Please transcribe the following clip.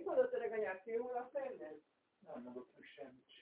mit mondott öreg anyák, film alatt Nem mondott meg semmit.